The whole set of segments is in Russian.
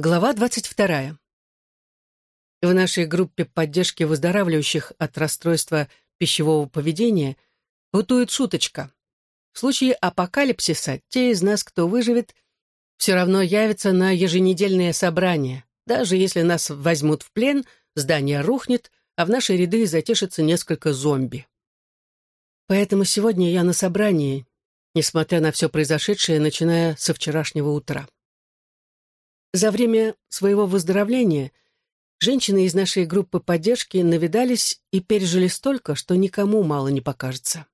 Глава 22. В нашей группе поддержки выздоравливающих от расстройства пищевого поведения бытует шуточка. В случае апокалипсиса те из нас, кто выживет, все равно явятся на еженедельное собрание. Даже если нас возьмут в плен, здание рухнет, а в наши ряды затешится несколько зомби. Поэтому сегодня я на собрании, несмотря на все произошедшее, начиная со вчерашнего утра. За время своего выздоровления женщины из нашей группы поддержки навидались и пережили столько, что никому мало не покажется.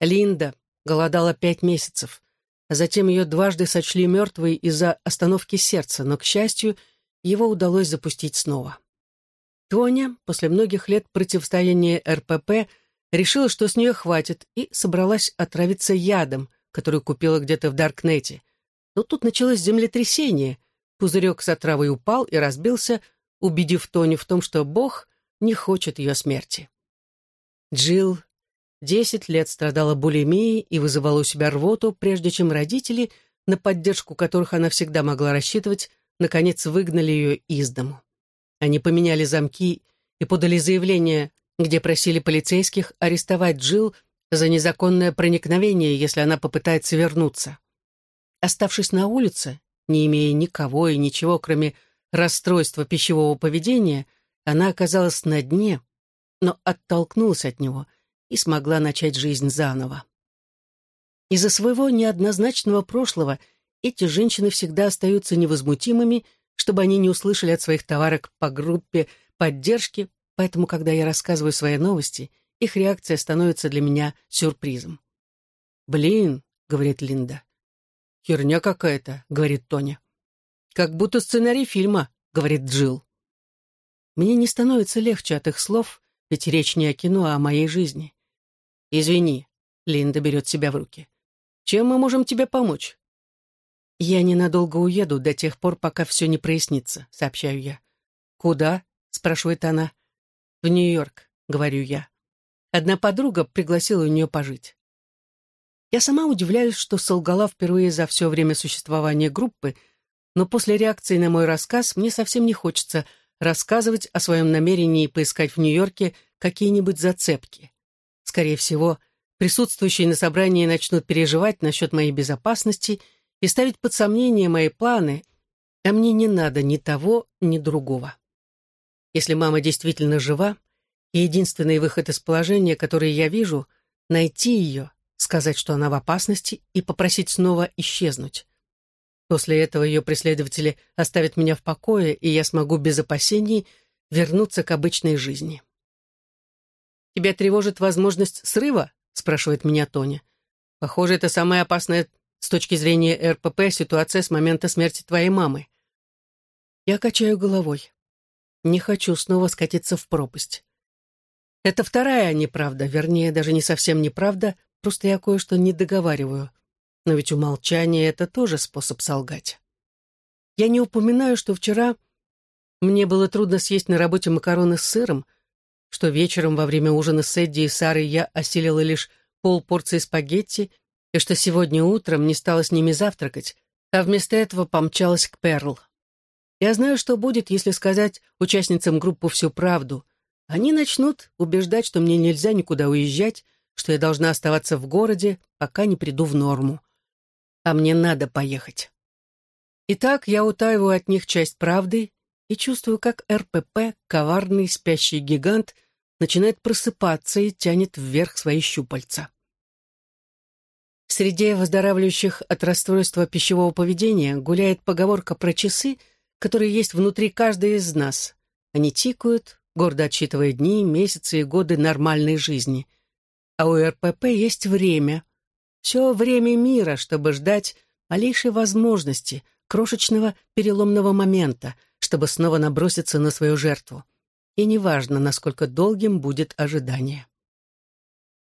Линда голодала пять месяцев, а затем ее дважды сочли мертвой из-за остановки сердца, но, к счастью, его удалось запустить снова. Тоня после многих лет противостояния РПП решила, что с нее хватит, и собралась отравиться ядом, который купила где-то в Даркнете. Но тут началось землетрясение — Пузырек с отравой упал и разбился, убедив Тони в том, что Бог не хочет ее смерти. Джилл десять лет страдала булимией и вызывала у себя рвоту, прежде чем родители, на поддержку которых она всегда могла рассчитывать, наконец выгнали ее из дому. Они поменяли замки и подали заявление, где просили полицейских арестовать Джилл за незаконное проникновение, если она попытается вернуться. Оставшись на улице, не имея никого и ничего, кроме расстройства пищевого поведения, она оказалась на дне, но оттолкнулась от него и смогла начать жизнь заново. Из-за своего неоднозначного прошлого эти женщины всегда остаются невозмутимыми, чтобы они не услышали от своих товарок по группе поддержки, поэтому, когда я рассказываю свои новости, их реакция становится для меня сюрпризом. «Блин», — говорит Линда, «Херня какая-то», — говорит Тоня. «Как будто сценарий фильма», — говорит Джилл. Мне не становится легче от их слов, ведь речь не о кино, а о моей жизни. «Извини», — Линда берет себя в руки. «Чем мы можем тебе помочь?» «Я ненадолго уеду до тех пор, пока все не прояснится», — сообщаю я. «Куда?» — спрашивает она. «В Нью-Йорк», — говорю я. Одна подруга пригласила у нее пожить. Я сама удивляюсь, что солгала впервые за все время существования группы, но после реакции на мой рассказ мне совсем не хочется рассказывать о своем намерении поискать в Нью-Йорке какие-нибудь зацепки. Скорее всего, присутствующие на собрании начнут переживать насчет моей безопасности и ставить под сомнение мои планы, а мне не надо ни того, ни другого. Если мама действительно жива, единственный выход из положения, который я вижу, найти ее сказать, что она в опасности, и попросить снова исчезнуть. После этого ее преследователи оставят меня в покое, и я смогу без опасений вернуться к обычной жизни. «Тебя тревожит возможность срыва?» — спрашивает меня Тоня. «Похоже, это самая опасная с точки зрения РПП ситуация с момента смерти твоей мамы». Я качаю головой. Не хочу снова скатиться в пропасть. Это вторая неправда, вернее, даже не совсем неправда, Просто я кое-что не договариваю. Но ведь умолчание — это тоже способ солгать. Я не упоминаю, что вчера мне было трудно съесть на работе макароны с сыром, что вечером во время ужина с Эдди и Сарой я осилила лишь полпорции спагетти, и что сегодня утром не стала с ними завтракать, а вместо этого помчалась к Перл. Я знаю, что будет, если сказать участницам группы всю правду. Они начнут убеждать, что мне нельзя никуда уезжать, что я должна оставаться в городе, пока не приду в норму. А мне надо поехать. Итак, я утаиваю от них часть правды и чувствую, как РПП, коварный спящий гигант, начинает просыпаться и тянет вверх свои щупальца. Среди выздоравливающих от расстройства пищевого поведения гуляет поговорка про часы, которые есть внутри каждой из нас. Они тикают, гордо отсчитывая дни, месяцы и годы нормальной жизни — а у РПП есть время. Все время мира, чтобы ждать малейшей возможности, крошечного переломного момента, чтобы снова наброситься на свою жертву. И неважно, насколько долгим будет ожидание.